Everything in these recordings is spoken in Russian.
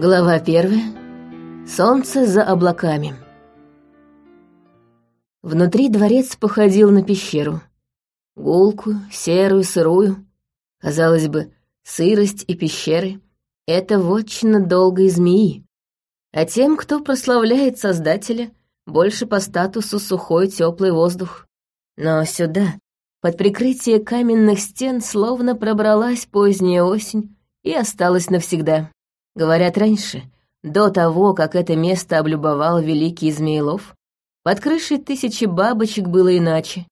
Глава первая. Солнце за облаками. Внутри дворец походил на пещеру. Гулкую, серую, сырую. Казалось бы, сырость и пещеры — это вотчина долгой змеи. А тем, кто прославляет Создателя, больше по статусу сухой теплый воздух. Но сюда, под прикрытие каменных стен, словно пробралась поздняя осень и осталась навсегда. Говорят, раньше, до того, как это место облюбовал великий Змеелов, под крышей тысячи бабочек было иначе.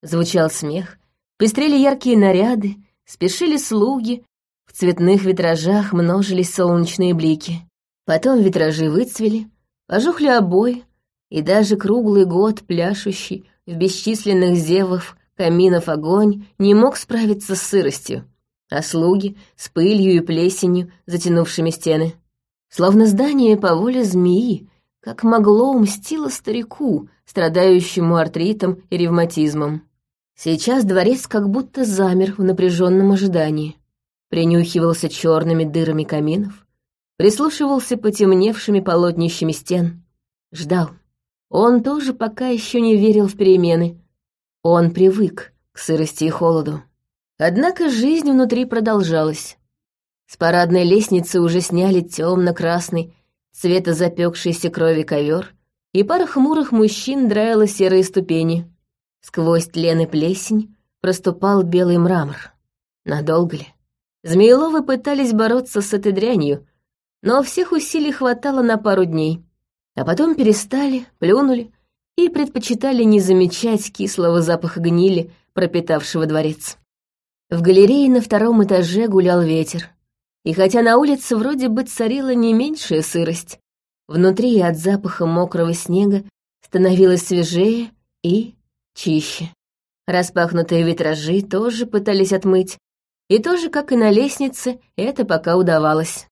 Звучал смех, пестрели яркие наряды, спешили слуги, в цветных витражах множились солнечные блики. Потом витражи выцвели, пожухли обои, и даже круглый год пляшущий в бесчисленных зевах каминов огонь не мог справиться с сыростью а слуги с пылью и плесенью, затянувшими стены. Словно здание по воле змеи, как могло умстило старику, страдающему артритом и ревматизмом. Сейчас дворец как будто замер в напряженном ожидании. Принюхивался черными дырами каминов, прислушивался потемневшими полотнищами стен. Ждал. Он тоже пока еще не верил в перемены. Он привык к сырости и холоду. Однако жизнь внутри продолжалась. С парадной лестницы уже сняли темно-красный, цвета запекшейся крови ковер, и пара хмурых мужчин драила серые ступени. Сквозь тлен и плесень проступал белый мрамор. Надолго ли? Змееловы пытались бороться с этой дрянью, но всех усилий хватало на пару дней. А потом перестали, плюнули и предпочитали не замечать кислого запаха гнили, пропитавшего дворец. В галерее на втором этаже гулял ветер. И хотя на улице вроде бы царила не меньшая сырость, внутри от запаха мокрого снега становилось свежее и чище. Распахнутые витражи тоже пытались отмыть, и тоже, как и на лестнице, это пока удавалось.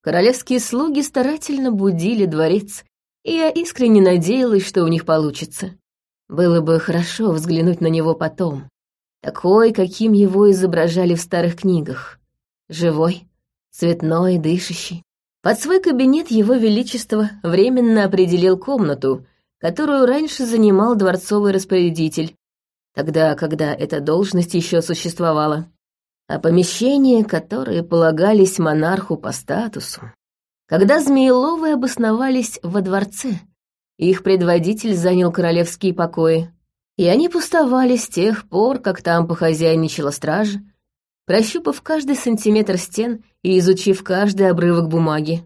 Королевские слуги старательно будили дворец, и я искренне надеялась, что у них получится. Было бы хорошо взглянуть на него потом, такой, каким его изображали в старых книгах. Живой, цветной, дышащий. Под свой кабинет его величество временно определил комнату, которую раньше занимал дворцовый распорядитель, тогда, когда эта должность еще существовала. А помещения, которые полагались монарху по статусу. Когда Змееловы обосновались во дворце, их предводитель занял королевские покои и они пустовали с тех пор, как там похозяйничала стража, прощупав каждый сантиметр стен и изучив каждый обрывок бумаги.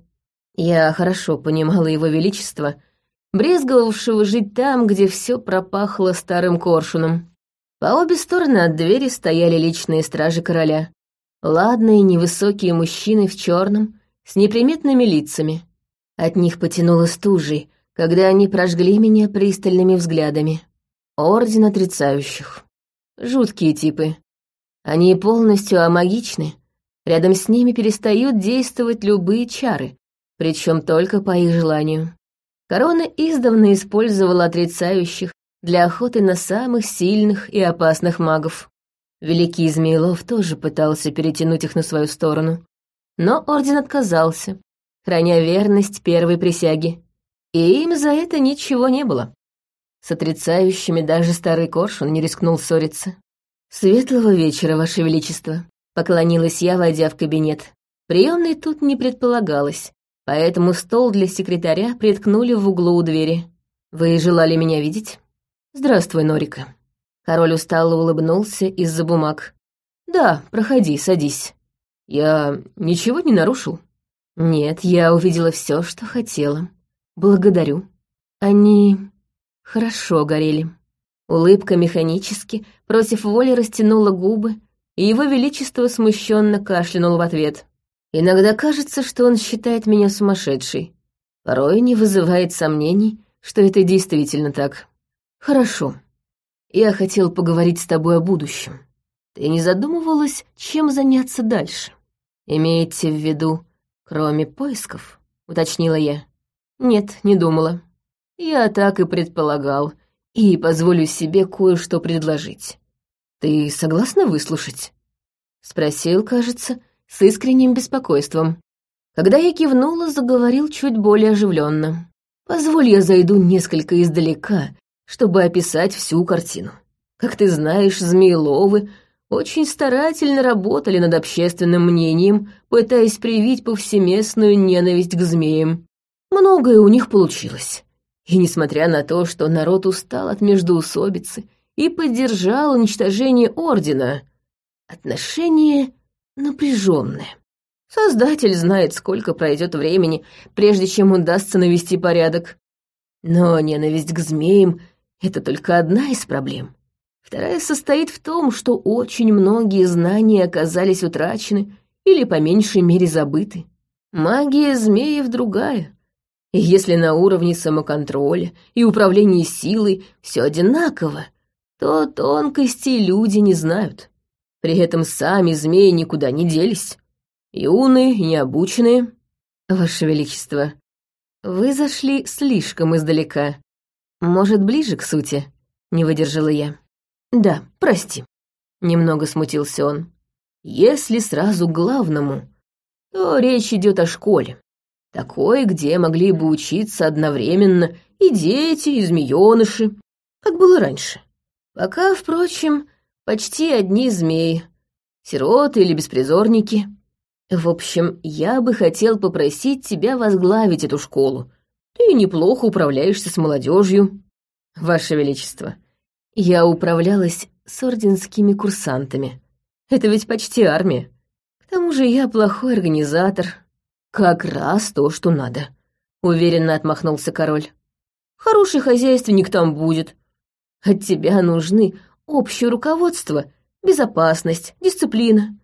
Я хорошо понимала его величество, брезговавшего жить там, где все пропахло старым коршуном. По обе стороны от двери стояли личные стражи короля. Ладные невысокие мужчины в черном, с неприметными лицами. От них потянуло стужей, когда они прожгли меня пристальными взглядами. Орден отрицающих. Жуткие типы. Они полностью амагичны. Рядом с ними перестают действовать любые чары, причем только по их желанию. Корона издавна использовала отрицающих для охоты на самых сильных и опасных магов. Великий Змеилов тоже пытался перетянуть их на свою сторону. Но Орден отказался, храня верность первой присяге. И им за это ничего не было. С отрицающими даже старый коршун не рискнул ссориться. «Светлого вечера, Ваше Величество», — поклонилась я, войдя в кабинет. Приемной тут не предполагалось, поэтому стол для секретаря приткнули в углу у двери. «Вы желали меня видеть?» «Здравствуй, Норика». Король устало улыбнулся из-за бумаг. «Да, проходи, садись». «Я ничего не нарушил?» «Нет, я увидела все, что хотела. Благодарю. Они хорошо горели. Улыбка механически против воли растянула губы, и его величество смущенно кашлянул в ответ. Иногда кажется, что он считает меня сумасшедшей. Порой не вызывает сомнений, что это действительно так. Хорошо. Я хотел поговорить с тобой о будущем. Ты не задумывалась, чем заняться дальше? Имеете в виду, кроме поисков? Уточнила я. Нет, не думала. Я так и предполагал, и позволю себе кое-что предложить. Ты согласна выслушать? Спросил, кажется, с искренним беспокойством. Когда я кивнула, заговорил чуть более оживленно. «Позволь, я зайду несколько издалека, чтобы описать всю картину. Как ты знаешь, Змееловы очень старательно работали над общественным мнением, пытаясь привить повсеместную ненависть к змеям. Многое у них получилось. И несмотря на то, что народ устал от междоусобицы и поддержал уничтожение Ордена, отношения напряженные. Создатель знает, сколько пройдет времени, прежде чем удастся навести порядок. Но ненависть к змеям — это только одна из проблем. Вторая состоит в том, что очень многие знания оказались утрачены или по меньшей мере забыты. Магия змеев другая. И если на уровне самоконтроля и управления силой все одинаково, то тонкости люди не знают. При этом сами змеи никуда не делись. Юные необученные. Ваше Величество, вы зашли слишком издалека. Может, ближе к сути? Не выдержала я. «Да, прости», — немного смутился он. «Если сразу к главному, то речь идет о школе. Такой, где могли бы учиться одновременно и дети, и змеёныши, как было раньше. Пока, впрочем, почти одни змеи, сироты или беспризорники. В общем, я бы хотел попросить тебя возглавить эту школу. Ты неплохо управляешься с молодежью. Ваше Величество, я управлялась с орденскими курсантами. Это ведь почти армия. К тому же я плохой организатор. Как раз то, что надо. Уверенно отмахнулся король. Хороший хозяйственник там будет. От тебя нужны общее руководство, безопасность, дисциплина.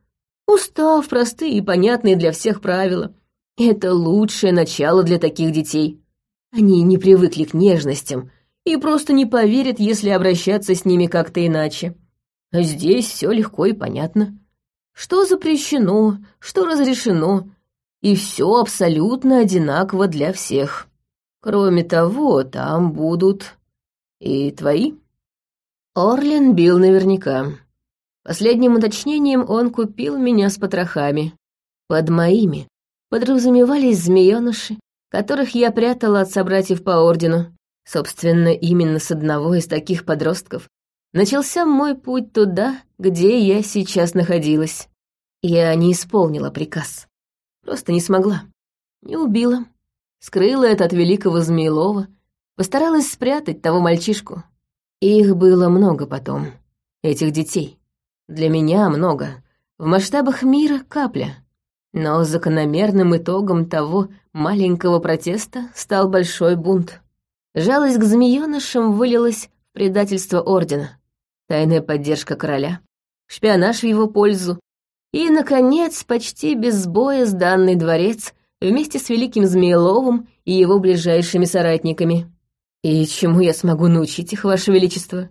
Устав, простые и понятные для всех правила. Это лучшее начало для таких детей. Они не привыкли к нежностям, и просто не поверят, если обращаться с ними как-то иначе. Здесь все легко и понятно. Что запрещено, что разрешено, и все абсолютно одинаково для всех. Кроме того, там будут и твои. Орлин бил наверняка. Последним уточнением он купил меня с потрохами. Под моими подразумевались змеёныши, которых я прятала от собратьев по ордену. Собственно, именно с одного из таких подростков начался мой путь туда, где я сейчас находилась. Я не исполнила приказ. Просто не смогла. Не убила. Скрыла это от великого Змеелова. Постаралась спрятать того мальчишку. Их было много потом. Этих детей. Для меня много. В масштабах мира капля. Но закономерным итогом того маленького протеста стал большой бунт. Жалость к змеёнышам вылилась в предательство Ордена, тайная поддержка короля, шпионаж в его пользу и, наконец, почти без сбоя сданный дворец вместе с великим Змееловым и его ближайшими соратниками. И чему я смогу научить их, Ваше Величество?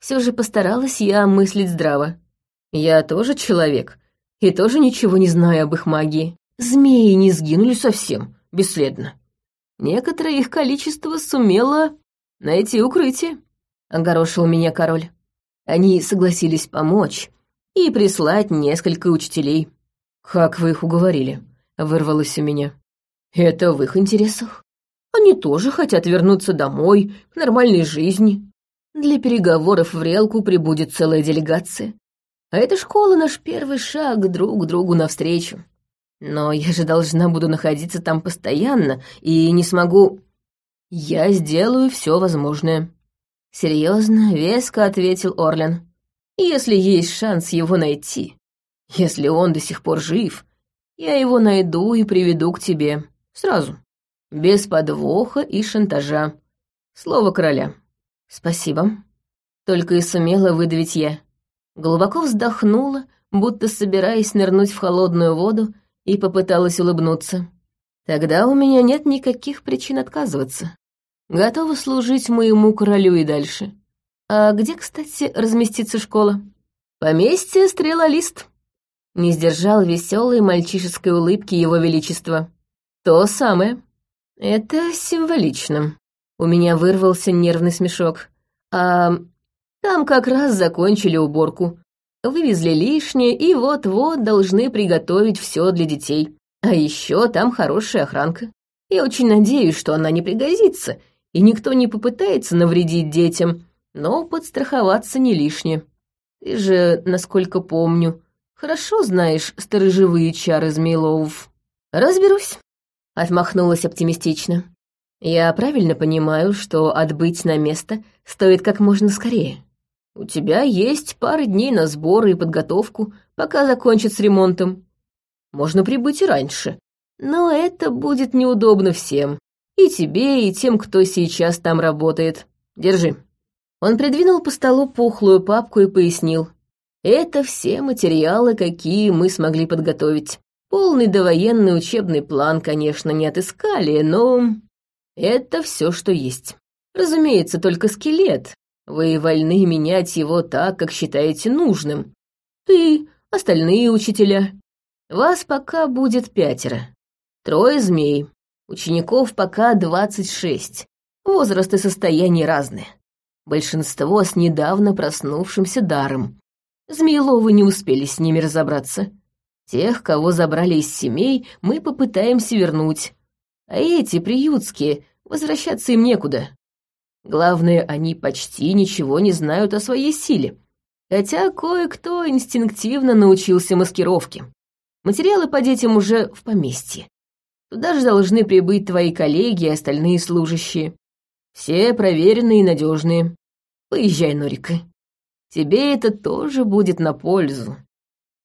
Все же постаралась я мыслить здраво. Я тоже человек, и тоже ничего не знаю об их магии. Змеи не сгинули совсем, бесследно. Некоторое их количество сумело найти укрытие», — огорошил меня король. Они согласились помочь и прислать несколько учителей. «Как вы их уговорили?» — вырвалось у меня. «Это в их интересах. Они тоже хотят вернуться домой, к нормальной жизни. Для переговоров в Релку прибудет целая делегация. А эта школа — наш первый шаг друг к другу навстречу. Но я же должна буду находиться там постоянно и не смогу... Я сделаю все возможное. Серьезно, веско ответил Орлен. Если есть шанс его найти, если он до сих пор жив, я его найду и приведу к тебе. Сразу. Без подвоха и шантажа. Слово короля. Спасибо. Только и сумела выдавить я. Глубоко вздохнула, будто собираясь нырнуть в холодную воду, и попыталась улыбнуться. Тогда у меня нет никаких причин отказываться. Готова служить моему королю и дальше. А где, кстати, разместится школа? Поместье Стрелолист. Не сдержал веселой мальчишеской улыбки его величества. То самое. Это символично. У меня вырвался нервный смешок. А там как раз закончили уборку. Вывезли лишнее и вот-вот должны приготовить все для детей. А еще там хорошая охранка. Я очень надеюсь, что она не пригодится, и никто не попытается навредить детям, но подстраховаться не лишнее. Ты же, насколько помню, хорошо знаешь сторожевые чары Змеиловов. Разберусь, отмахнулась оптимистично. Я правильно понимаю, что отбыть на место стоит как можно скорее. У тебя есть пара дней на сборы и подготовку, пока закончат с ремонтом. Можно прибыть и раньше, но это будет неудобно всем. И тебе, и тем, кто сейчас там работает. Держи». Он придвинул по столу пухлую папку и пояснил. «Это все материалы, какие мы смогли подготовить. Полный довоенный учебный план, конечно, не отыскали, но это все, что есть. Разумеется, только скелет. Вы вольны менять его так, как считаете нужным. Ты, остальные учителя. Вас пока будет пятеро. Трое змей. Учеников пока двадцать шесть. Возраст и состояние разные. Большинство с недавно проснувшимся даром. Змееловы не успели с ними разобраться. Тех, кого забрали из семей, мы попытаемся вернуть. А эти, приютские, возвращаться им некуда. Главное, они почти ничего не знают о своей силе. Хотя кое-кто инстинктивно научился маскировке. Материалы по детям уже в поместье. Туда же должны прибыть твои коллеги и остальные служащие. Все проверенные и надежные. Поезжай, Норика. Тебе это тоже будет на пользу.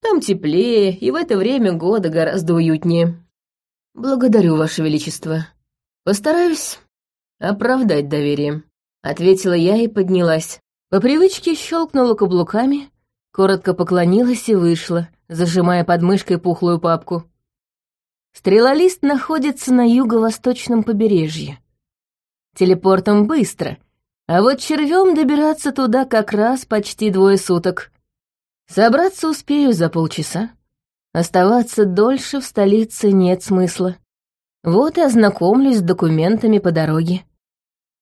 Там теплее, и в это время года гораздо уютнее. Благодарю, Ваше Величество. Постараюсь оправдать доверие, ответила я и поднялась. По привычке щелкнула каблуками, коротко поклонилась и вышла, зажимая под мышкой пухлую папку. Стрелолист находится на юго-восточном побережье. Телепортом быстро, а вот червем добираться туда как раз почти двое суток. Собраться успею за полчаса. Оставаться дольше в столице нет смысла. Вот и ознакомлюсь с документами по дороге.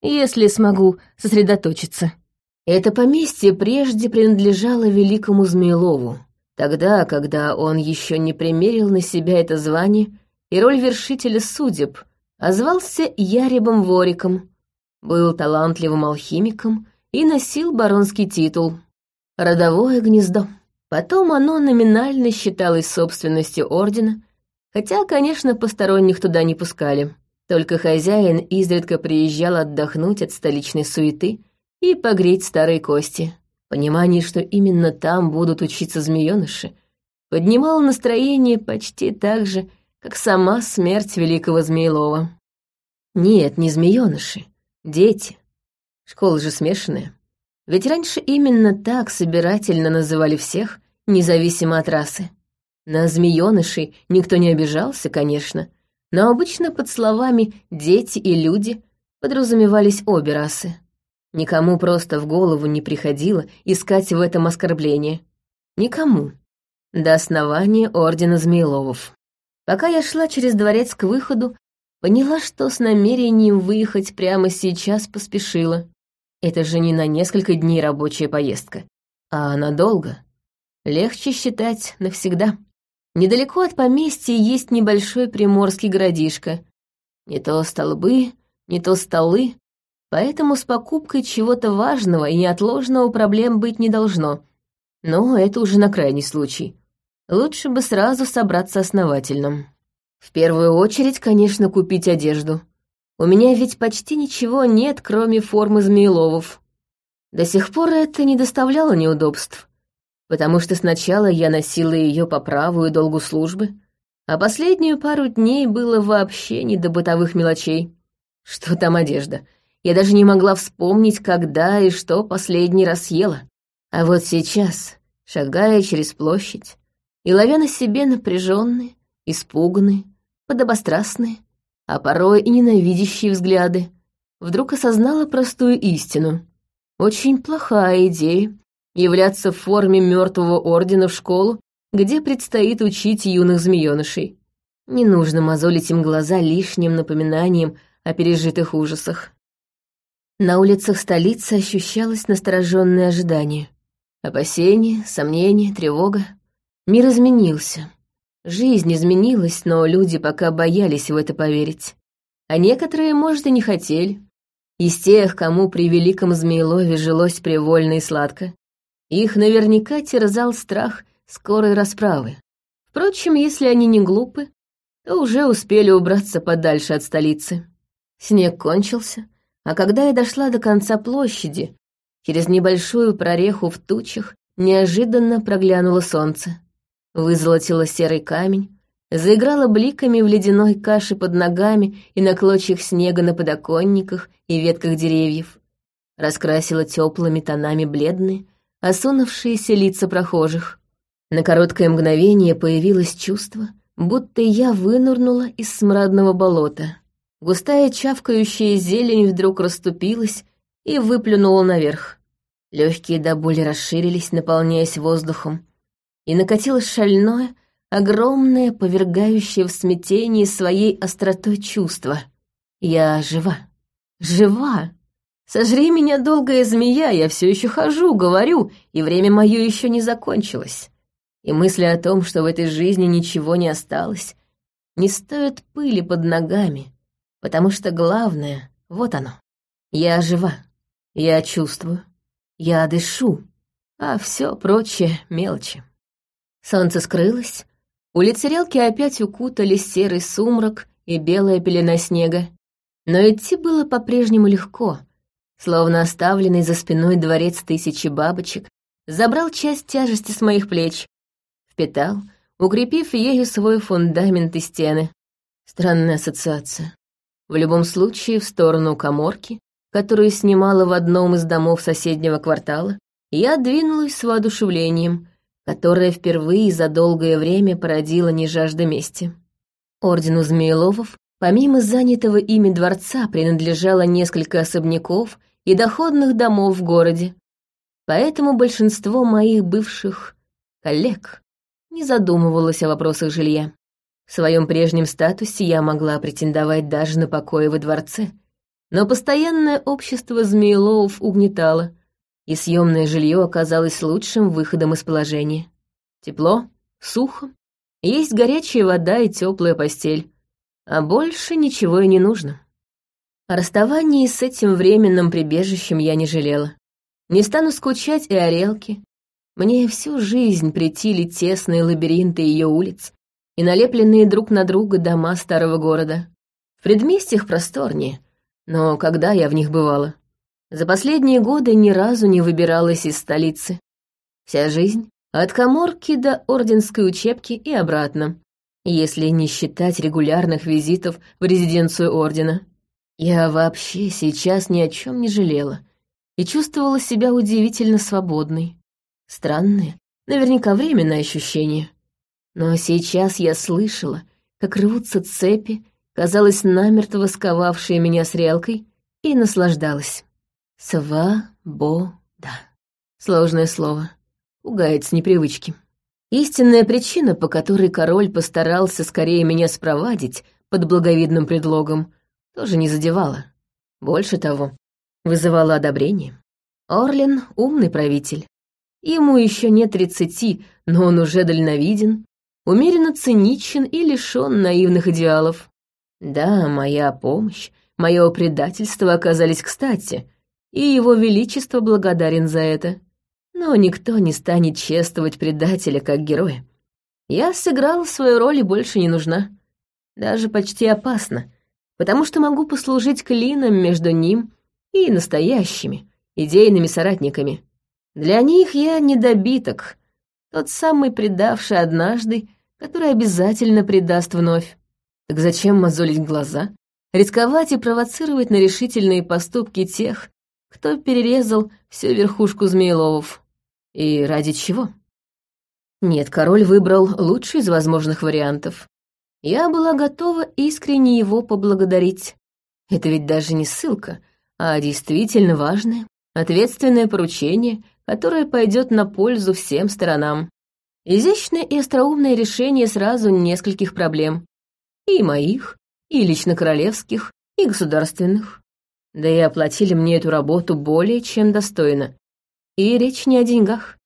Если смогу сосредоточиться. Это поместье прежде принадлежало великому Змеелову. Тогда, когда он еще не примерил на себя это звание и роль вершителя судеб, а Яребом Вориком, был талантливым алхимиком и носил баронский титул — родовое гнездо. Потом оно номинально считалось собственностью ордена, хотя, конечно, посторонних туда не пускали. Только хозяин изредка приезжал отдохнуть от столичной суеты и погреть старые кости. Понимание, что именно там будут учиться змеёныши, поднимало настроение почти так же, как сама смерть великого Змеелова. Нет, не змеёныши, дети. Школа же смешанная. Ведь раньше именно так собирательно называли всех, независимо от расы. На змеёнышей никто не обижался, конечно, но обычно под словами «дети» и «люди» подразумевались обе расы. Никому просто в голову не приходило искать в этом оскорбление. Никому. До основания Ордена Змееловов. Пока я шла через дворец к выходу, поняла, что с намерением выехать прямо сейчас поспешила. Это же не на несколько дней рабочая поездка, а надолго. Легче считать навсегда. Недалеко от поместья есть небольшой приморский городишко. Не то столбы, не то столы, поэтому с покупкой чего-то важного и неотложного проблем быть не должно. Но это уже на крайний случай. Лучше бы сразу собраться основательно. В первую очередь, конечно, купить одежду. У меня ведь почти ничего нет, кроме формы змееловов. До сих пор это не доставляло неудобств, потому что сначала я носила ее по праву и долгу службы, а последнюю пару дней было вообще не до бытовых мелочей. Что там одежда? Я даже не могла вспомнить, когда и что последний раз ела. А вот сейчас, шагая через площадь и ловя на себе напряженные, испуганные, подобострастные, а порой и ненавидящие взгляды, вдруг осознала простую истину. Очень плохая идея являться в форме мертвого ордена в школу, где предстоит учить юных змеёнышей. Не нужно мозолить им глаза лишним напоминанием о пережитых ужасах. На улицах столицы ощущалось настороженное ожидание. Опасение, сомнение, тревога. Мир изменился. Жизнь изменилась, но люди пока боялись в это поверить. А некоторые, может, и не хотели. Из тех, кому при великом Змеелове жилось привольно и сладко, их наверняка терзал страх скорой расправы. Впрочем, если они не глупы, то уже успели убраться подальше от столицы. Снег кончился, а когда я дошла до конца площади, через небольшую прореху в тучах неожиданно проглянуло солнце. Вызолотило серый камень, заиграло бликами в ледяной каше под ногами и на клочьях снега на подоконниках и ветках деревьев. Раскрасило теплыми тонами бледные, осунувшиеся лица прохожих. На короткое мгновение появилось чувство, будто я вынурнула из смрадного болота. Густая чавкающая зелень вдруг расступилась и выплюнула наверх. Легкие до боли расширились, наполняясь воздухом, и накатилось шальное, огромное, повергающее в смятение своей остротой чувство. Я жива. Жива! Сожри меня, долгая змея, я все еще хожу, говорю, и время мое еще не закончилось. И мысли о том, что в этой жизни ничего не осталось, не стоят пыли под ногами, потому что главное — вот оно. Я жива, я чувствую, я дышу, а все прочее — мелочи. Солнце скрылось, улицы Релки опять укутались серый сумрак и белая пелена снега, но идти было по-прежнему легко — Словно оставленный за спиной дворец тысячи бабочек, забрал часть тяжести с моих плеч, впитал, укрепив ею свой фундамент и стены. Странная ассоциация. В любом случае, в сторону коморки, которую снимала в одном из домов соседнего квартала, я двинулась с воодушевлением, которое впервые за долгое время породило не жажда мести. Ордену Змееловов, помимо занятого ими дворца, принадлежало несколько особняков и доходных домов в городе. Поэтому большинство моих бывших коллег не задумывалось о вопросах жилья. В своем прежнем статусе я могла претендовать даже на покои во дворце, но постоянное общество Змеелоув угнетало, и съемное жилье оказалось лучшим выходом из положения. Тепло, сухо, есть горячая вода и теплая постель, а больше ничего и не нужно. О расставании с этим временным прибежищем я не жалела. Не стану скучать и орелки. Мне всю жизнь притили тесные лабиринты ее улиц и налепленные друг на друга дома старого города. В предместьях просторнее, но когда я в них бывала? За последние годы ни разу не выбиралась из столицы. Вся жизнь от коморки до орденской учебки и обратно, если не считать регулярных визитов в резиденцию ордена. Я вообще сейчас ни о чем не жалела и чувствовала себя удивительно свободной. Странное, наверняка временное ощущение. Но сейчас я слышала, как рвутся цепи, казалось, намертво сковавшие меня с релкой, и наслаждалась. Свобода. Сложное слово. Пугает с непривычки. Истинная причина, по которой король постарался скорее меня спровадить под благовидным предлогом, тоже не задевала. Больше того, вызывала одобрение. Орлин — умный правитель. Ему еще нет тридцати, но он уже дальновиден, умеренно циничен и лишен наивных идеалов. Да, моя помощь, мое предательство оказались кстати, и его величество благодарен за это. Но никто не станет чествовать предателя как героя. Я сыграла свою роль и больше не нужна. Даже почти опасно, потому что могу послужить клином между ним и настоящими, идейными соратниками. Для них я недобиток, тот самый предавший однажды, который обязательно предаст вновь. Так зачем мозолить глаза, рисковать и провоцировать на решительные поступки тех, кто перерезал всю верхушку Змееловов? И ради чего? Нет, король выбрал лучший из возможных вариантов. Я была готова искренне его поблагодарить. Это ведь даже не ссылка, а действительно важное, ответственное поручение, которое пойдет на пользу всем сторонам. Изящное и остроумное решение сразу нескольких проблем. И моих, и лично королевских, и государственных. Да и оплатили мне эту работу более чем достойно. И речь не о деньгах.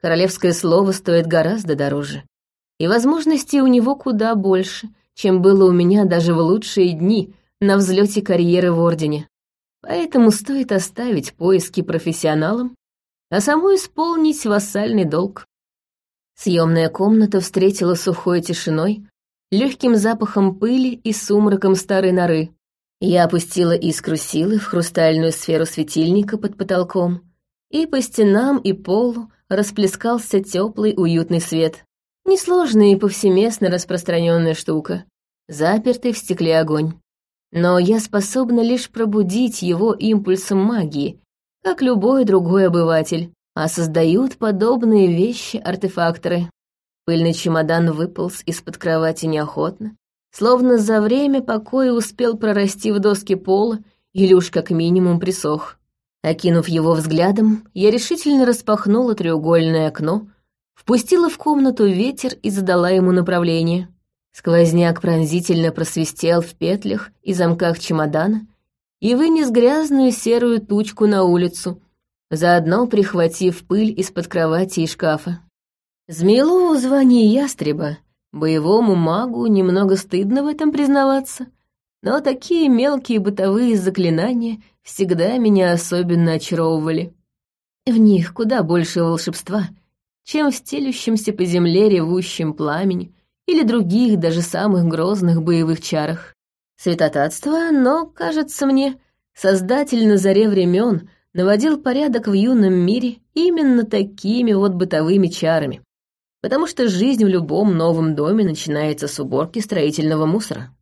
Королевское слово стоит гораздо дороже. и возможностей у него куда больше, чем было у меня даже в лучшие дни на взлете карьеры в Ордене. Поэтому стоит оставить поиски профессионалам, а саму исполнить вассальный долг. Съемная комната встретила сухой тишиной, легким запахом пыли и сумраком старой норы. Я опустила искру силы в хрустальную сферу светильника под потолком, и по стенам и полу расплескался теплый уютный свет. Несложная и повсеместно распространенная штука. Запертый в стекле огонь. Но я способна лишь пробудить его импульсом магии, как любой другой обыватель, а создают подобные вещи артефакторы. Пыльный чемодан выполз из-под кровати неохотно, словно за время покоя успел прорасти в доски пола или уж как минимум присох. Окинув его взглядом, я решительно распахнула треугольное окно, впустила в комнату ветер и задала ему направление. Сквозняк пронзительно просвистел в петлях и замках чемодана и вынес грязную серую тучку на улицу, заодно прихватив пыль из-под кровати и шкафа. Змеилову звание ястреба, боевому магу, немного стыдно в этом признаваться, но такие мелкие бытовые заклинания всегда меня особенно очаровывали. В них куда больше волшебства, чем в стелющемся по земле ревущем пламени или других, даже самых грозных боевых чарах. Святотатство, но, кажется мне, создатель на заре времен наводил порядок в юном мире именно такими вот бытовыми чарами потому что жизнь в любом новом доме начинается с уборки строительного мусора.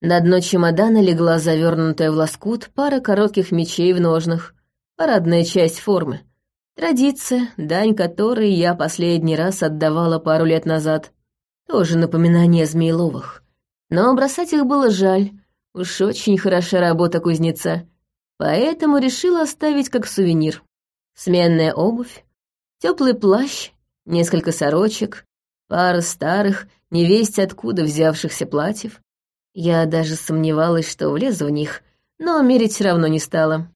На дно чемодана легла завернутая в лоскут пара коротких мечей в ножнах, парадная часть формы. Традиция, дань которой я последний раз отдавала пару лет назад. Тоже напоминание Змеиловых. Но бросать их было жаль, уж очень хороша работа кузнеца, поэтому решила оставить как сувенир. Сменная обувь, теплый плащ несколько сорочек, пара старых, невесть откуда взявшихся платьев. Я даже сомневалась, что влезу в них, но мерить все равно не стала.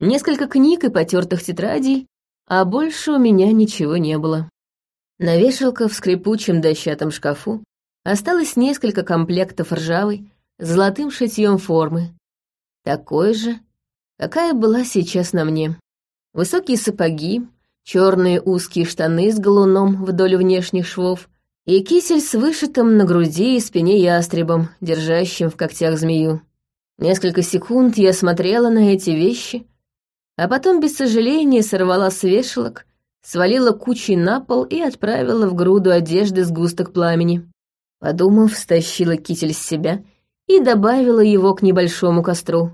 Несколько книг и потертых тетрадей, а больше у меня ничего не было. На вешалках в скрипучем дощатом шкафу осталось несколько комплектов ржавой, золотым шитьем формы. Такой же, какая была сейчас на мне. Высокие сапоги, черные узкие штаны с галуном вдоль внешних швов и кисель с вышитым на груди и спине ястребом, держащим в когтях змею. Несколько секунд я смотрела на эти вещи, а потом без сожаления сорвала с вешалок, свалила кучей на пол и отправила в груду одежды сгусток пламени. Подумав, стащила китель с себя и добавила его к небольшому костру.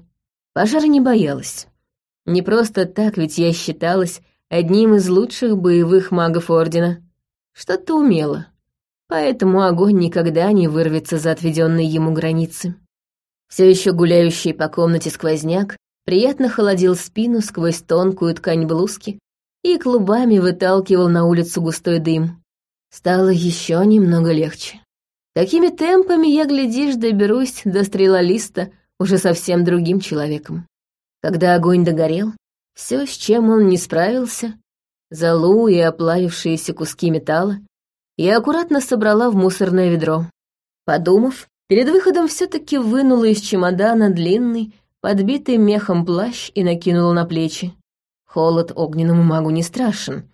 Пожара не боялась. Не просто так, ведь я считалась одним из лучших боевых магов Ордена. Что-то умело. Поэтому огонь никогда не вырвется за отведенные ему границы. Все еще гуляющий по комнате сквозняк приятно холодил спину сквозь тонкую ткань блузки и клубами выталкивал на улицу густой дым. Стало еще немного легче. Такими темпами я, глядишь, доберусь до стрелолиста уже совсем другим человеком. Когда огонь догорел, все, с чем он не справился, золу и оплавившиеся куски металла, я аккуратно собрала в мусорное ведро. Подумав, перед выходом все-таки вынула из чемодана длинный, подбитый мехом плащ и накинула на плечи. Холод огненному магу не страшен,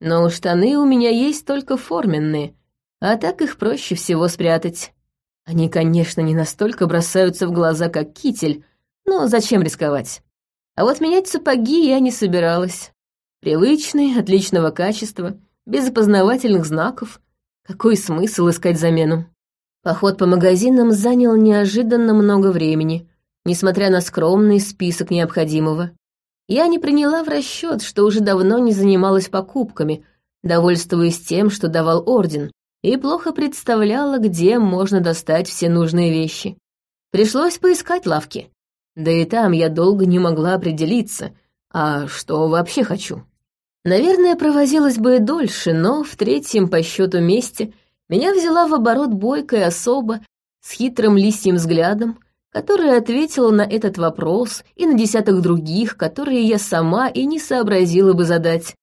но штаны у меня есть только форменные, а так их проще всего спрятать. Они, конечно, не настолько бросаются в глаза, как китель, но зачем рисковать? А вот менять сапоги я не собиралась. Привычные, отличного качества, без опознавательных знаков. Какой смысл искать замену? Поход по магазинам занял неожиданно много времени, несмотря на скромный список необходимого. Я не приняла в расчет, что уже давно не занималась покупками, довольствуясь тем, что давал орден, и плохо представляла, где можно достать все нужные вещи. Пришлось поискать лавки, да и там я долго не могла определиться, а что вообще хочу. Наверное, провозилась бы и дольше, но в третьем по счету месте меня взяла в оборот бойкая особа с хитрым лисьим взглядом, которая ответила на этот вопрос и на десяток других, которые я сама и не сообразила бы задать.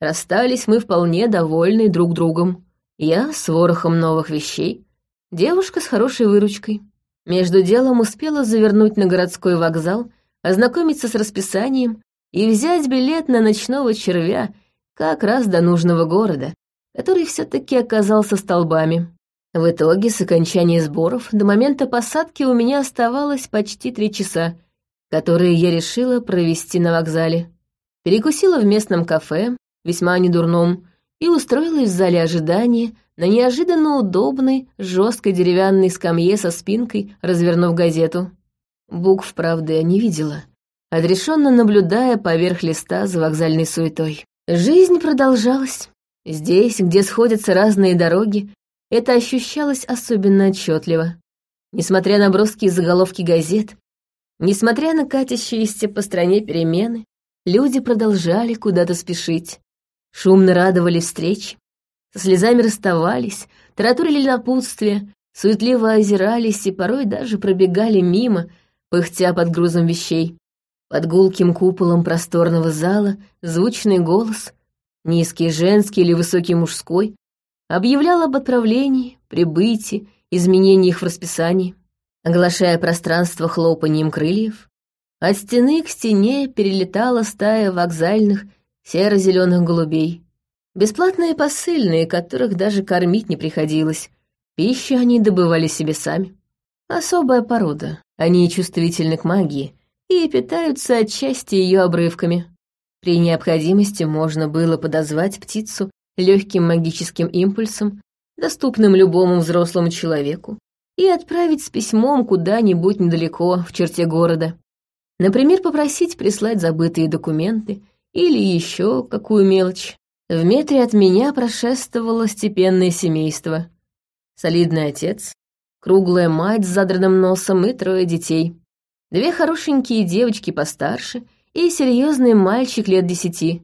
Расстались мы вполне довольны друг другом. Я с ворохом новых вещей, девушка с хорошей выручкой. Между делом успела завернуть на городской вокзал, ознакомиться с расписанием и взять билет на ночного червя как раз до нужного города, который все таки оказался столбами. В итоге, с окончания сборов, до момента посадки у меня оставалось почти три часа, которые я решила провести на вокзале. Перекусила в местном кафе, весьма недурном, и устроилась в зале ожидания на неожиданно удобной, жесткой деревянной скамье со спинкой, развернув газету. Букв, правда, не видела, отрешенно наблюдая поверх листа за вокзальной суетой. Жизнь продолжалась. Здесь, где сходятся разные дороги, это ощущалось особенно отчетливо. Несмотря на броские заголовки газет, несмотря на катящиеся по стране перемены, люди продолжали куда-то спешить. Шумно радовали встречи, со слезами расставались, таратурили напутствие, суетливо озирались и порой даже пробегали мимо, пыхтя под грузом вещей. Под гулким куполом просторного зала звучный голос, низкий женский или высокий мужской, объявлял об отправлении, прибытии, изменениях в расписании, оглашая пространство хлопанием крыльев. От стены к стене перелетала стая вокзальных серо-зеленых голубей. Бесплатные посыльные, которых даже кормить не приходилось. Пищу они добывали себе сами. Особая порода. Они чувствительны к магии и питаются отчасти ее обрывками. При необходимости можно было подозвать птицу легким магическим импульсом, доступным любому взрослому человеку, и отправить с письмом куда-нибудь недалеко, в черте города. Например, попросить прислать забытые документы или еще какую мелочь. В метре от меня прошествовало степенное семейство. Солидный отец, круглая мать с задранным носом и трое детей. Две хорошенькие девочки постарше и серьезный мальчик лет десяти.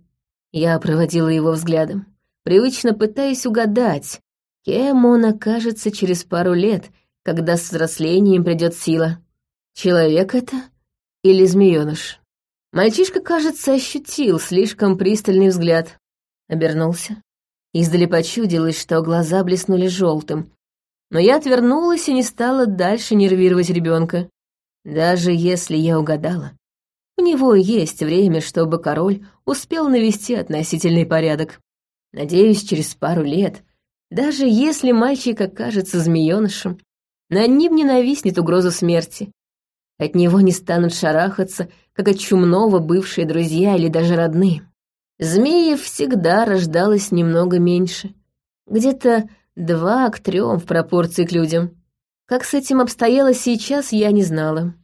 Я проводила его взглядом привычно пытаясь угадать, кем он окажется через пару лет, когда с взрослением придет сила. Человек это или змеёныш? Мальчишка, кажется, ощутил слишком пристальный взгляд. Обернулся. Издали почудилось, что глаза блеснули желтым. Но я отвернулась и не стала дальше нервировать ребенка. Даже если я угадала, у него есть время, чтобы король успел навести относительный порядок. Надеюсь, через пару лет, даже если мальчик окажется змеёнышем, над ним не нависнет угроза смерти. От него не станут шарахаться, как от чумного бывшие друзья или даже родные. Змеев всегда рождалось немного меньше. Где-то два к трем в пропорции к людям. Как с этим обстояло сейчас, я не знала.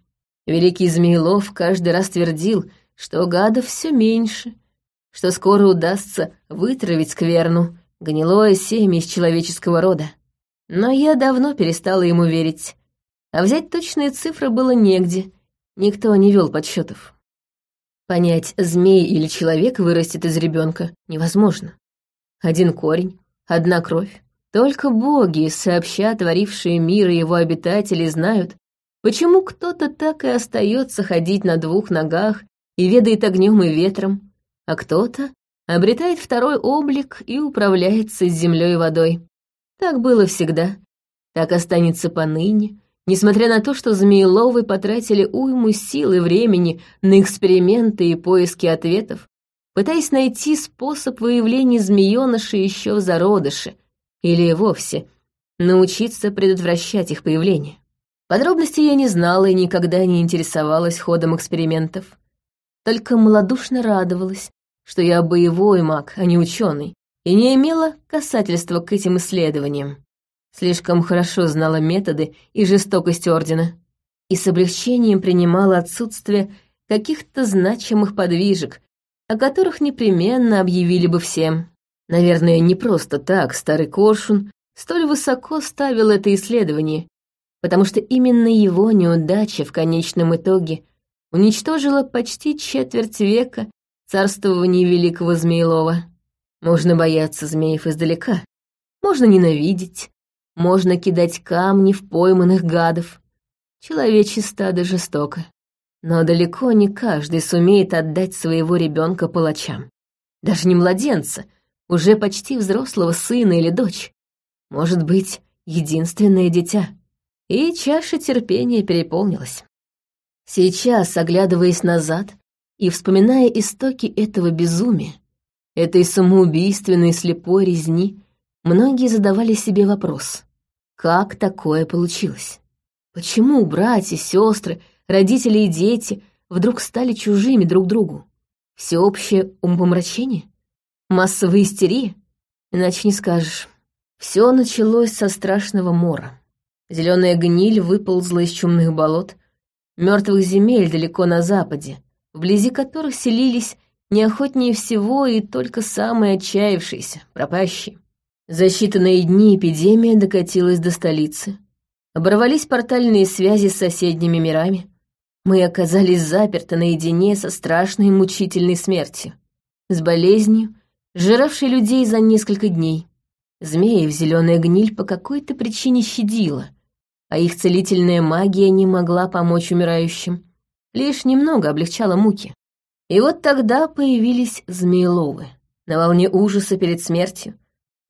Великий Змеелов каждый раз твердил, что гадов все меньше — что скоро удастся вытравить скверну, гнилое семя из человеческого рода. Но я давно перестала ему верить, а взять точные цифры было негде, никто не вел подсчетов. Понять, змей или человек вырастет из ребенка невозможно. Один корень, одна кровь. Только боги, сообща творившие мир и его обитатели, знают, почему кто-то так и остается ходить на двух ногах и ведает огнем и ветром, а кто-то обретает второй облик и управляется с землей и водой. Так было всегда, так останется поныне, несмотря на то, что Змееловы потратили уйму сил и времени на эксперименты и поиски ответов, пытаясь найти способ выявления змеёнышей еще в зародыше, или вовсе научиться предотвращать их появление. Подробностей я не знала и никогда не интересовалась ходом экспериментов. Только малодушно радовалась, что я боевой маг, а не ученый, и не имела касательства к этим исследованиям. Слишком хорошо знала методы и жестокость Ордена, и с облегчением принимала отсутствие каких-то значимых подвижек, о которых непременно объявили бы всем. Наверное, не просто так старый Коршун столь высоко ставил это исследование, потому что именно его неудача в конечном итоге уничтожила почти четверть века царствование великого Змеелова. Можно бояться змеев издалека, можно ненавидеть, можно кидать камни в пойманных гадов. Человечье стадо жестоко. Но далеко не каждый сумеет отдать своего ребенка палачам. Даже не младенца, уже почти взрослого сына или дочь. может быть, единственное дитя. И чаша терпения переполнилась. Сейчас, оглядываясь назад и вспоминая истоки этого безумия, этой самоубийственной слепой резни, многие задавали себе вопрос, как такое получилось? Почему братья, сестры, родители и дети вдруг стали чужими друг другу? Всеобщее умопомрачение? Массовая истерия? Иначе не скажешь. Все началось со страшного мора. Зеленая гниль выползла из чумных болот, мертвых земель далеко на западе, вблизи которых селились неохотнее всего и только самые отчаявшиеся, пропащие. За считанные дни эпидемия докатилась до столицы. Оборвались портальные связи с соседними мирами, мы оказались заперты наедине со страшной мучительной смертью, с болезнью, жиравшей людей за несколько дней. Змеев зеленая гниль по какой-то причине щадила, а их целительная магия не могла помочь умирающим, лишь немного облегчала муки. И вот тогда появились змееловы, на волне ужаса перед смертью,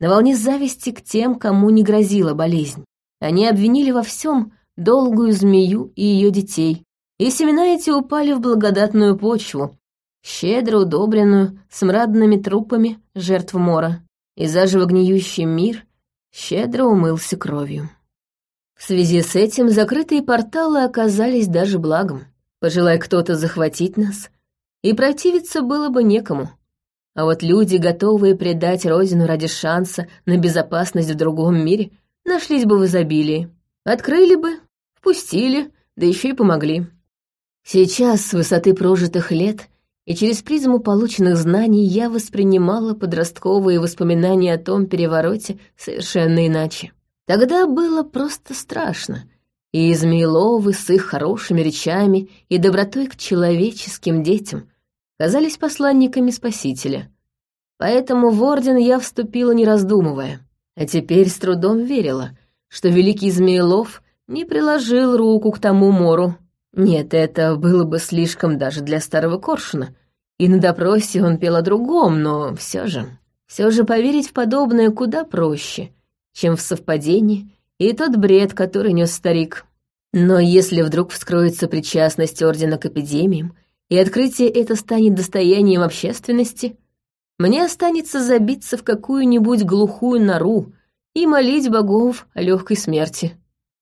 на волне зависти к тем, кому не грозила болезнь. Они обвинили во всем долгую змею и ее детей, и семена эти упали в благодатную почву, щедро удобренную смрадными трупами жертв мора, и заживо гниющий мир щедро умылся кровью. В связи с этим закрытые порталы оказались даже благом. Пожелай кто-то захватить нас, и противиться было бы некому. А вот люди, готовые предать родину ради шанса на безопасность в другом мире, нашлись бы в изобилии. Открыли бы, впустили, да еще и помогли. Сейчас, с высоты прожитых лет и через призму полученных знаний, я воспринимала подростковые воспоминания о том перевороте совершенно иначе. Тогда было просто страшно, и Измеиловы с их хорошими речами и добротой к человеческим детям казались посланниками Спасителя. Поэтому в Орден я вступила, не раздумывая, а теперь с трудом верила, что великий Змеилов не приложил руку к тому мору, нет, это было бы слишком даже для старого коршуна. И на допросе он пел о другом, но все же... Все же поверить в подобное куда проще, чем в совпадение и тот бред, который нес старик. Но если вдруг вскроется причастность Ордена к эпидемиям, и открытие это станет достоянием общественности, мне останется забиться в какую-нибудь глухую нору и молить богов о легкой смерти,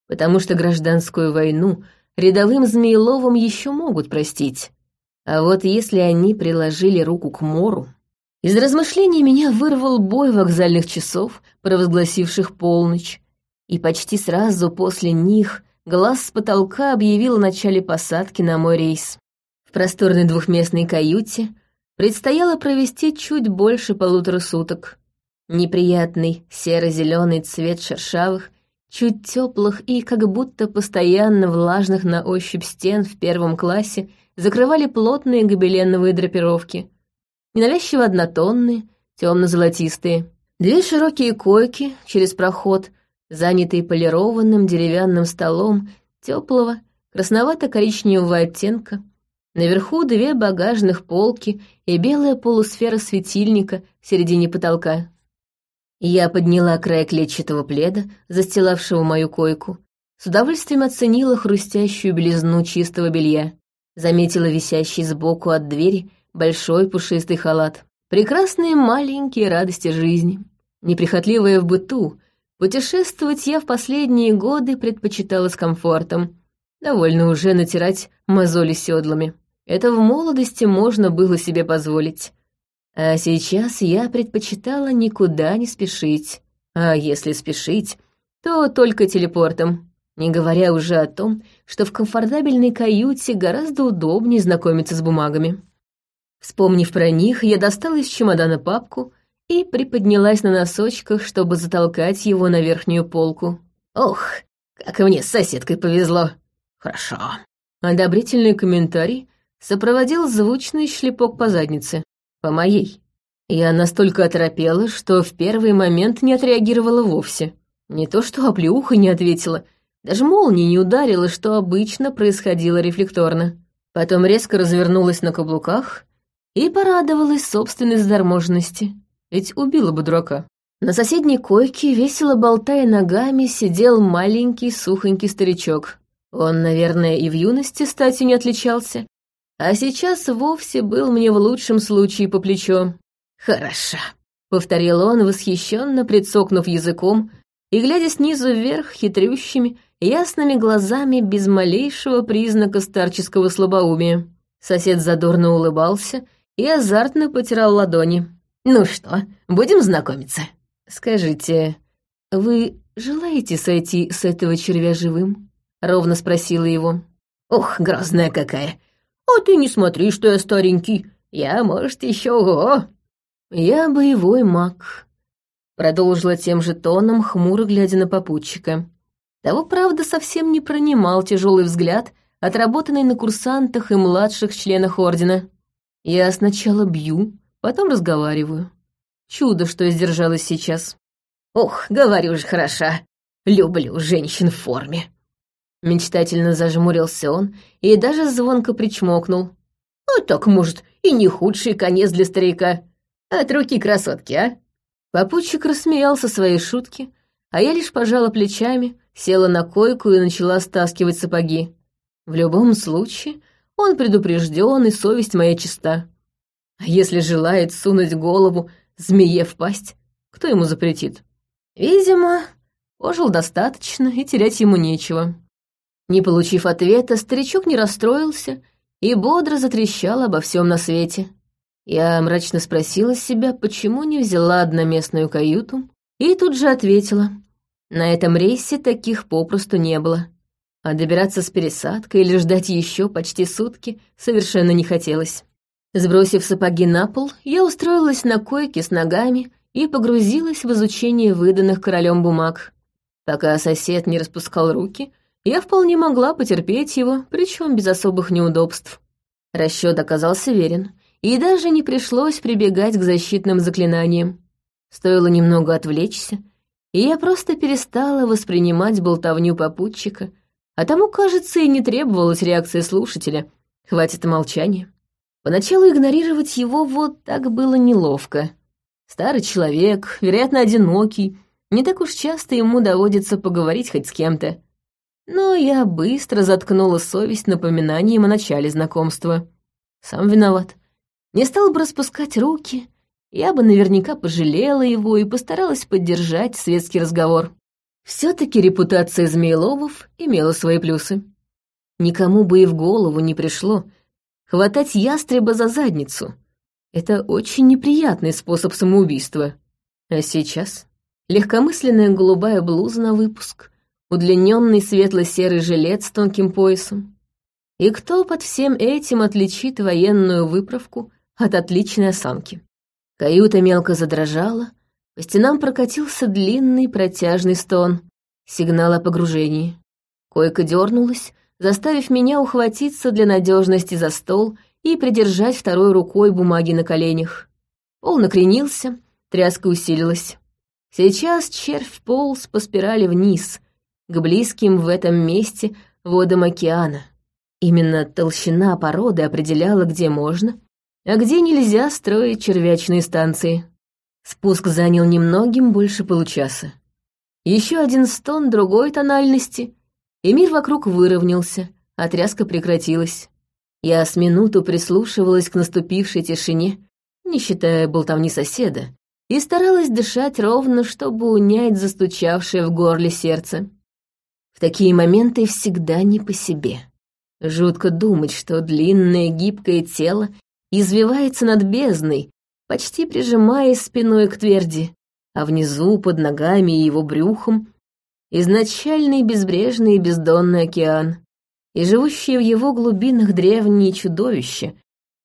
потому что гражданскую войну — рядовым Змееловым еще могут простить. А вот если они приложили руку к Мору... Из размышлений меня вырвал бой вокзальных часов, провозгласивших полночь, и почти сразу после них глаз с потолка объявил о начале посадки на мой рейс. Просторной двухместной каюте предстояло провести чуть больше полутора суток. Неприятный серо-зеленый цвет шершавых чуть теплых и как будто постоянно влажных на ощупь стен в первом классе закрывали плотные гобеленовые драпировки, ненавязчиво однотонные, темно-золотистые. Две широкие койки через проход, занятые полированным деревянным столом теплого красновато-коричневого оттенка, наверху две багажных полки и белая полусфера светильника в середине потолка. Я подняла край клетчатого пледа, застилавшего мою койку, с удовольствием оценила хрустящую белизну чистого белья, заметила висящий сбоку от двери большой пушистый халат. Прекрасные маленькие радости жизни. Неприхотливая в быту, путешествовать я в последние годы предпочитала с комфортом. Довольно уже натирать мозоли седлами. Это в молодости можно было себе позволить. А сейчас я предпочитала никуда не спешить. А если спешить, то только телепортом. Не говоря уже о том, что в комфортабельной каюте гораздо удобнее знакомиться с бумагами. Вспомнив про них, я достала из чемодана папку и приподнялась на носочках, чтобы затолкать его на верхнюю полку. «Ох, как мне с соседкой повезло!» «Хорошо». Одобрительный комментарий сопроводил звучный шлепок по заднице по моей. Я настолько оторопела, что в первый момент не отреагировала вовсе. Не то что оплеуха не ответила, даже молния не ударила, что обычно происходило рефлекторно. Потом резко развернулась на каблуках и порадовалась собственной заторможенности, ведь убила бы дурака. На соседней койке, весело болтая ногами, сидел маленький сухонький старичок. Он, наверное, и в юности статью не отличался, а сейчас вовсе был мне в лучшем случае по плечо. «Хороша», — повторил он, восхищенно прицокнув языком и глядя снизу вверх хитрющими, ясными глазами без малейшего признака старческого слабоумия. Сосед задорно улыбался и азартно потирал ладони. «Ну что, будем знакомиться?» «Скажите, вы желаете сойти с этого червя живым?» — ровно спросила его. «Ох, грозная какая! А ты не смотри, что я старенький. Я, может, еще ого!» «Я боевой маг», — продолжила тем же тоном, хмуро глядя на попутчика. Того, правда, совсем не пронимал тяжелый взгляд, отработанный на курсантах и младших членах Ордена. Я сначала бью, потом разговариваю. Чудо, что я сдержалась сейчас. «Ох, говорю же, хороша. Люблю женщин в форме». Мечтательно зажмурился он и даже звонко причмокнул. «А так, может, и не худший конец для старика. От руки красотки, а?» Попутчик рассмеялся своей шутки, а я лишь пожала плечами, села на койку и начала стаскивать сапоги. В любом случае, он предупрежден, и совесть моя чиста. А если желает сунуть голову змее в пасть, кто ему запретит? Видимо, пожил достаточно, и терять ему нечего. Не получив ответа, старичок не расстроился и бодро затрещал обо всем на свете. Я мрачно спросила себя, почему не взяла одноместную каюту, и тут же ответила. На этом рейсе таких попросту не было. А добираться с пересадкой или ждать еще почти сутки совершенно не хотелось. Сбросив сапоги на пол, я устроилась на койке с ногами и погрузилась в изучение выданных королем бумаг. Пока сосед не распускал руки — я вполне могла потерпеть его, причем без особых неудобств. Расчет оказался верен, и даже не пришлось прибегать к защитным заклинаниям. Стоило немного отвлечься, и я просто перестала воспринимать болтовню попутчика, а тому, кажется, и не требовалась реакция слушателя. Хватит молчания. Поначалу игнорировать его вот так было неловко. Старый человек, вероятно, одинокий, не так уж часто ему доводится поговорить хоть с кем-то. Но я быстро заткнула совесть напоминанием о начале знакомства. Сам виноват. Не стал бы распускать руки, я бы наверняка пожалела его и постаралась поддержать светский разговор. все таки репутация Змееловов имела свои плюсы. Никому бы и в голову не пришло хватать ястреба за задницу. Это очень неприятный способ самоубийства. А сейчас легкомысленная голубая блуза на выпуск — удлиненный светло-серый жилет с тонким поясом. И кто под всем этим отличит военную выправку от отличной осанки? Каюта мелко задрожала, по стенам прокатился длинный протяжный стон, сигнал о погружении. Койка дернулась, заставив меня ухватиться для надежности за стол и придержать второй рукой бумаги на коленях. Пол накренился, тряска усилилась. Сейчас червь полз по спирали вниз, к близким в этом месте водам океана. Именно толщина породы определяла, где можно, а где нельзя строить червячные станции. Спуск занял немногим больше получаса. Еще один стон другой тональности, и мир вокруг выровнялся, а тряска прекратилась. Я с минуту прислушивалась к наступившей тишине, не считая болтовни соседа, и старалась дышать ровно, чтобы унять застучавшее в горле сердце. В такие моменты всегда не по себе. Жутко думать, что длинное гибкое тело извивается над бездной, почти прижимаясь спиной к тверди, а внизу, под ногами и его брюхом, изначальный безбрежный и бездонный океан, и живущие в его глубинах древние чудовища,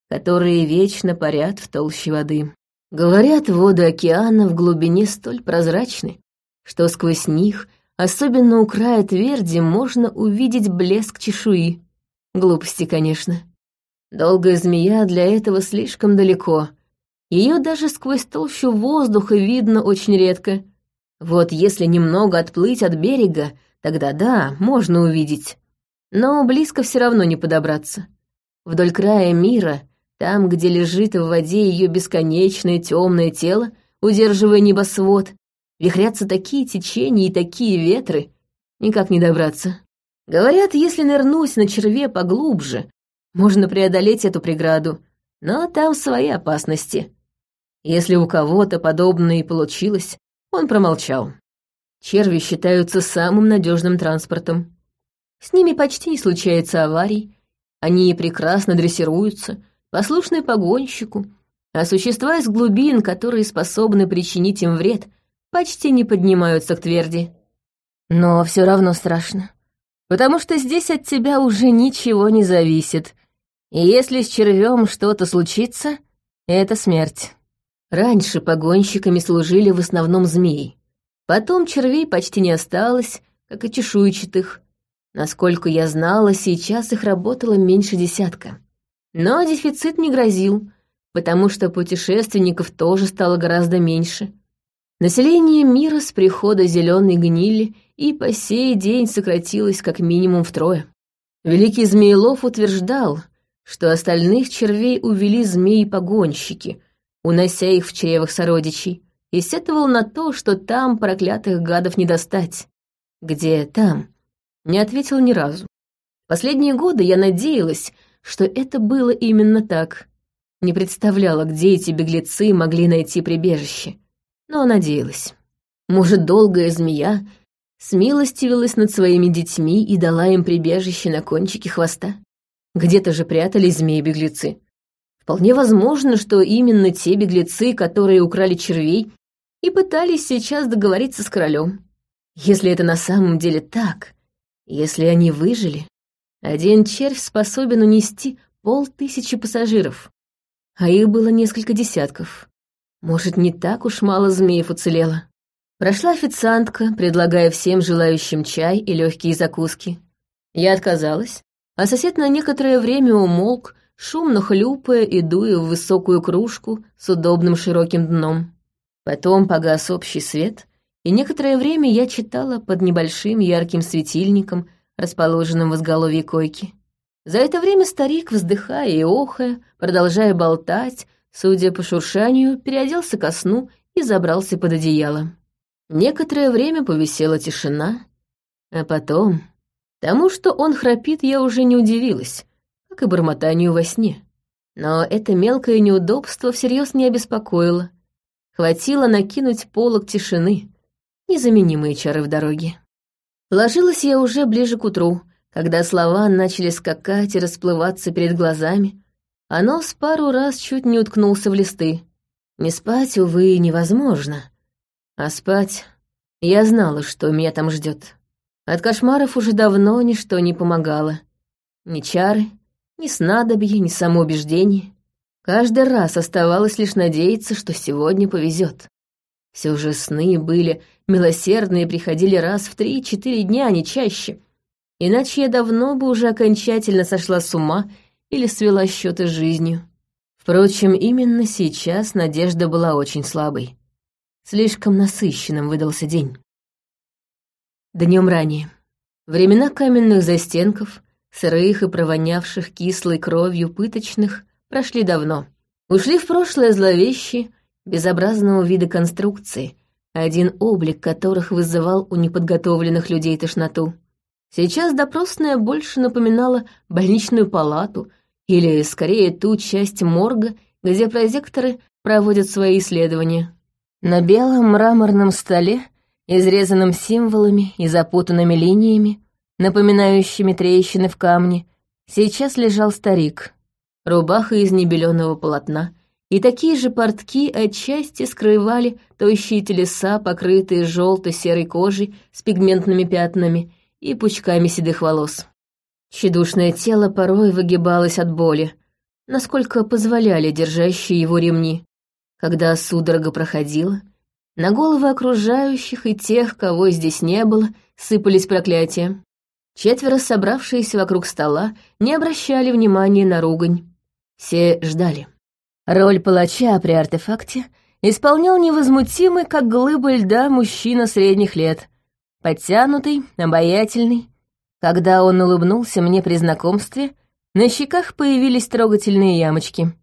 которые вечно парят в толще воды. Говорят, воды океана в глубине столь прозрачны, что сквозь них — Особенно у края тверди можно увидеть блеск чешуи. Глупости, конечно. Долгая змея для этого слишком далеко. Ее даже сквозь толщу воздуха видно очень редко. Вот если немного отплыть от берега, тогда да, можно увидеть. Но близко все равно не подобраться. Вдоль края мира, там, где лежит в воде ее бесконечное темное тело, удерживая небосвод, Вихрятся такие течения и такие ветры, никак не добраться. Говорят, если нырнуть на черве поглубже, можно преодолеть эту преграду, но там свои опасности. Если у кого-то подобное и получилось, он промолчал. Черви считаются самым надежным транспортом. С ними почти не случается аварий, они прекрасно дрессируются, послушны погонщику, а существа из глубин, которые способны причинить им вред, почти не поднимаются к тверди. Но все равно страшно, потому что здесь от тебя уже ничего не зависит, и если с червем что-то случится, это смерть. Раньше погонщиками служили в основном змеи. Потом червей почти не осталось, как и чешуйчатых. Насколько я знала, сейчас их работало меньше десятка. Но дефицит не грозил, потому что путешественников тоже стало гораздо меньше. Население мира с прихода зеленой гнили и по сей день сократилось как минимум втрое. Великий Змеелов утверждал, что остальных червей увели змеи-погонщики, унося их в чревах сородичей, и сетовал на то, что там проклятых гадов не достать. Где там? Не ответил ни разу. Последние годы я надеялась, что это было именно так. Не представляла, где эти беглецы могли найти прибежище. Но надеялась. Может, долгая змея смилостивилась над своими детьми и дала им прибежище на кончике хвоста? Где-то же прятались змеи-беглецы. Вполне возможно, что именно те беглецы, которые украли червей, и пытались сейчас договориться с королем. Если это на самом деле так, если они выжили, один червь способен унести полтысячи пассажиров, а их было несколько десятков. Может, не так уж мало змеев уцелело. Прошла официантка, предлагая всем желающим чай и легкие закуски. Я отказалась, а сосед на некоторое время умолк, шумно хлюпая и дуя в высокую кружку с удобным широким дном. Потом погас общий свет, и некоторое время я читала под небольшим ярким светильником, расположенным в изголовье койки. За это время старик, вздыхая и охая, продолжая болтать, судя по шуршанию, переоделся ко сну и забрался под одеяло. Некоторое время повисела тишина, а потом... Тому, что он храпит, я уже не удивилась, как и бормотанию во сне. Но это мелкое неудобство всерьез не обеспокоило. Хватило накинуть полог тишины, незаменимые чары в дороге. Ложилась я уже ближе к утру, когда слова начали скакать и расплываться перед глазами, а нос пару раз чуть не уткнулся в листы. Не спать, увы, невозможно. А спать... Я знала, что меня там ждет. От кошмаров уже давно ничто не помогало. Ни чары, ни снадобье, ни самоубеждение. Каждый раз оставалось лишь надеяться, что сегодня повезет. Все же сны были милосердные приходили раз в три-четыре дня, а не чаще. Иначе я давно бы уже окончательно сошла с ума или свела счеты с жизнью. Впрочем, именно сейчас надежда была очень слабой. Слишком насыщенным выдался день. Днем ранее. Времена каменных застенков, сырых и провонявших кислой кровью пыточных, прошли давно. Ушли в прошлое зловещие, безобразного вида конструкции, один облик которых вызывал у неподготовленных людей тошноту. Сейчас допросная больше напоминала больничную палату или, скорее, ту часть морга, где прозекторы проводят свои исследования. На белом мраморном столе, изрезанном символами и запутанными линиями, напоминающими трещины в камне, сейчас лежал старик. Рубаха из небеленого полотна, и такие же портки отчасти скрывали тощие телеса, покрытые желто-серой кожей с пигментными пятнами и пучками седых волос. Тщедушное тело порой выгибалось от боли, насколько позволяли держащие его ремни. Когда судорога проходила, на головы окружающих и тех, кого здесь не было, сыпались проклятия. Четверо, собравшиеся вокруг стола, не обращали внимания на ругань. Все ждали. Роль палача при артефакте исполнял невозмутимый, как глыба льда, мужчина средних лет. Подтянутый, обаятельный. Когда он улыбнулся мне при знакомстве, на щеках появились трогательные ямочки.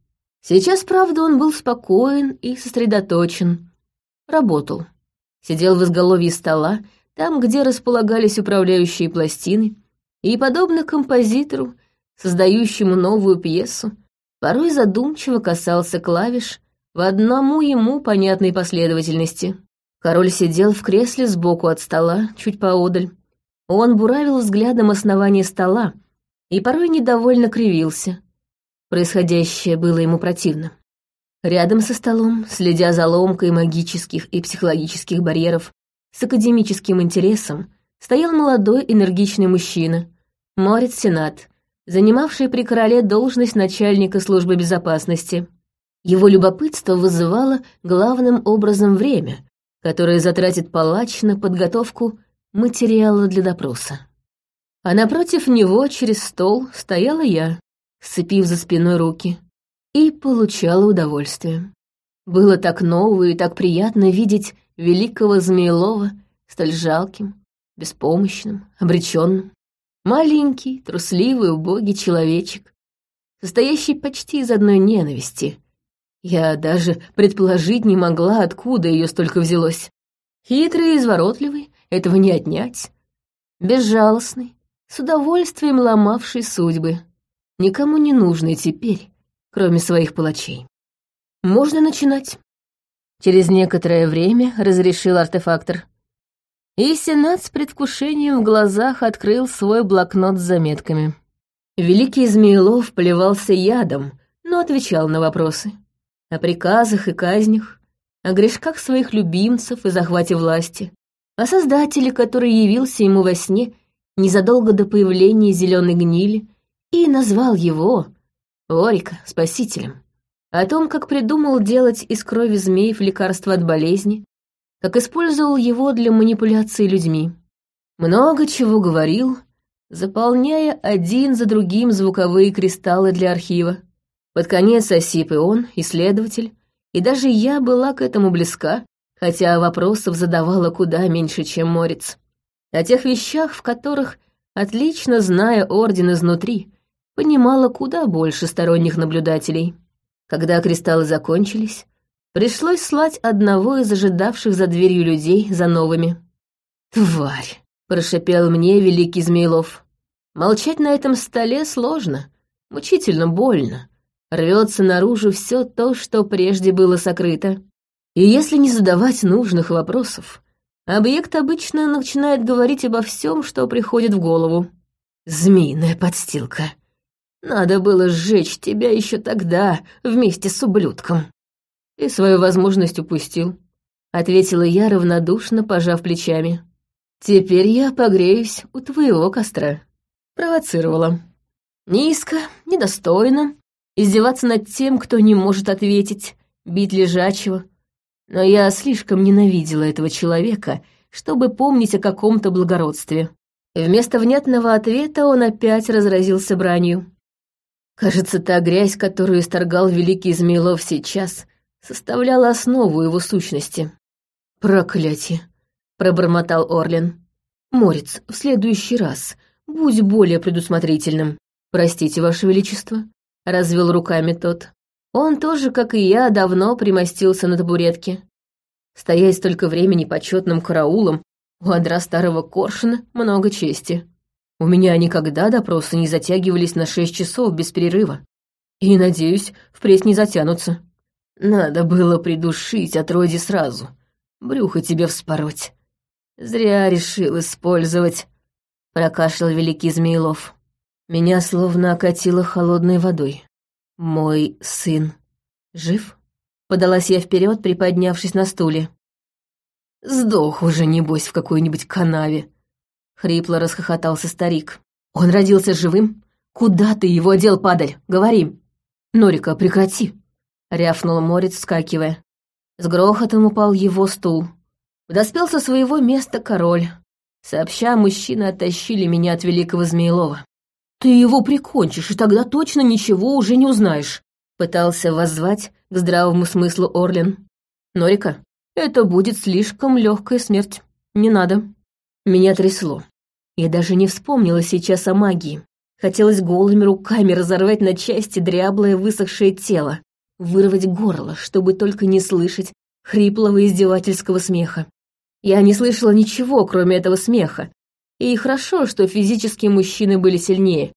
Сейчас, правда, он был спокоен и сосредоточен. Работал. сидел в изголовье стола, там, где располагались управляющие пластины, и, подобно композитору, создающему новую пьесу, порой задумчиво касался клавиш в одному ему понятной последовательности. Король сидел в кресле сбоку от стола, чуть поодаль. Он буравил взглядом основание стола и порой недовольно кривился. Происходящее было ему противно. Рядом со столом, следя за ломкой магических и психологических барьеров, с академическим интересом, стоял молодой энергичный мужчина, Морец Сенат, занимавший при короле должность начальника службы безопасности. Его любопытство вызывало главным образом время, которое затратит палач на подготовку материала для допроса. А напротив него через стол стояла я, сцепив за спиной руки, и получала удовольствие. Было так ново и так приятно видеть великого Змеелова столь жалким, беспомощным, обреченным. Маленький, трусливый, убогий человечек, состоящий почти из одной ненависти. Я даже предположить не могла, откуда ее столько взялось. Хитрый и изворотливый, этого не отнять. Безжалостный, с удовольствием ломавший судьбы. Никому не нужный теперь, кроме своих палачей. Можно начинать. Через некоторое время разрешил артефактор. И Сенат с предвкушением в глазах открыл свой блокнот с заметками. Великий Змеелов плевался ядом, но отвечал на вопросы. О приказах и казнях, о грешках своих любимцев и захвате власти, о создателе, который явился ему во сне незадолго до появления зеленой гнили и назвал его, Орика, спасителем. О том, как придумал делать из крови змеев лекарство от болезни, как использовал его для манипуляции людьми. Много чего говорил, заполняя один за другим звуковые кристаллы для архива. Под конец осип и он, исследователь, и даже я была к этому близка, хотя вопросов задавала куда меньше, чем Морец. О тех вещах, в которых, отлично зная Орден изнутри, понимала куда больше сторонних наблюдателей. Когда кристаллы закончились, пришлось слать одного из ожидавших за дверью людей за новыми. «Тварь!» — прошипел мне великий Змеилов. «Молчать на этом столе сложно, мучительно больно. Рвется наружу все то, что прежде было сокрыто. И если не задавать нужных вопросов, объект обычно начинает говорить обо всем, что приходит в голову. Змеиная подстилка. Надо было сжечь тебя еще тогда вместе с ублюдком. И свою возможность упустил, ответила я равнодушно, пожав плечами. Теперь я погреюсь у твоего костра. Провоцировала. Низко, недостойно, издеваться над тем, кто не может ответить, бить лежачего. Но я слишком ненавидела этого человека, чтобы помнить о каком-то благородстве. Вместо внятного ответа он опять разразился бранью. Кажется, та грязь, которую исторгал великий Змеилов сейчас, составляла основу его сущности. «Проклятие!» — пробормотал Орлин. «Морец, в следующий раз будь более предусмотрительным. Простите, Ваше Величество», — развел руками тот. Он тоже, как и я, давно примостился на табуретке. Стоять столько времени почетным караулом у адра старого коршуна много чести. У меня никогда допросы не затягивались на шесть часов без перерыва. И, надеюсь, впредь не затянутся. Надо было придушить отроди сразу. Брюхо тебе вспороть. Зря решил использовать, — прокашлял великий Змеилов. Меня словно окатило холодной водой. Мой сын жив? Подалась я вперед, приподнявшись на стуле. Сдох уже, небось, в какой-нибудь канаве, Хрипло расхохотался старик. «Он родился живым? Куда ты его одел, падаль? Говори!» «Норика, прекрати!» — рявкнул Морец, вскакивая. С грохотом упал его стул. Подоспел со своего места король. Сообща, мужчины оттащили меня от великого Змеелова. «Ты его прикончишь, и тогда точно ничего уже не узнаешь», — пытался воззвать к здравому смыслу Орлин. «Норика, это будет слишком легкая смерть. Не надо». Меня трясло. Я даже не вспомнила сейчас о магии. Хотелось голыми руками разорвать на части дряблое высохшее тело, вырвать горло, чтобы только не слышать хриплого издевательского смеха. Я не слышала ничего, кроме этого смеха. И хорошо, что физические мужчины были сильнее.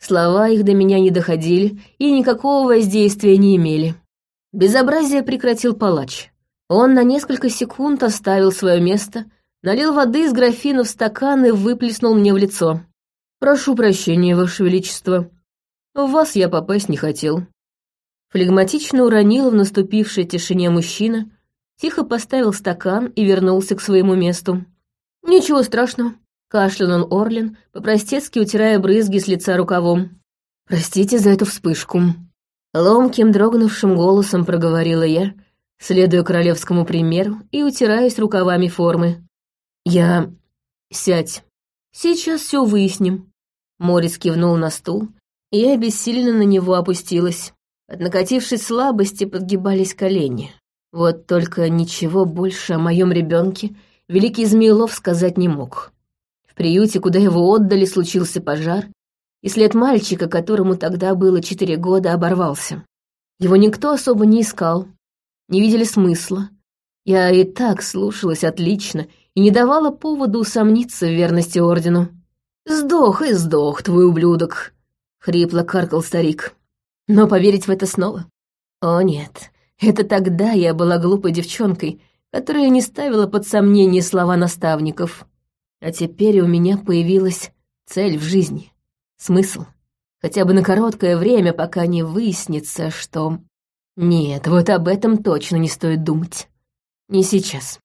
Слова их до меня не доходили и никакого воздействия не имели. Безобразие прекратил палач. Он на несколько секунд оставил свое место, налил воды из графина в стакан и выплеснул мне в лицо. «Прошу прощения, Ваше Величество. В вас я попасть не хотел». Флегматично уронил в наступившей тишине мужчина, тихо поставил стакан и вернулся к своему месту. «Ничего страшного», — кашлянул Орлин, по-простецки утирая брызги с лица рукавом. «Простите за эту вспышку». Ломким, дрогнувшим голосом проговорила я, следуя королевскому примеру и утираясь рукавами формы. «Я... сядь. Сейчас все выясним». Морис кивнул на стул, и я бессильно на него опустилась. От накатившей слабости подгибались колени. Вот только ничего больше о моем ребенке великий Змеелов сказать не мог. Приюте, куда его отдали, случился пожар, и след мальчика, которому тогда было четыре года, оборвался. Его никто особо не искал, не видели смысла. Я и так слушалась отлично и не давала повода усомниться в верности ордену. «Сдох и сдох, твой ублюдок!» — хрипло каркал старик. Но поверить в это снова? О нет, это тогда я была глупой девчонкой, которая не ставила под сомнение слова наставников. А теперь у меня появилась цель в жизни, смысл. Хотя бы на короткое время, пока не выяснится, что... Нет, вот об этом точно не стоит думать. Не сейчас.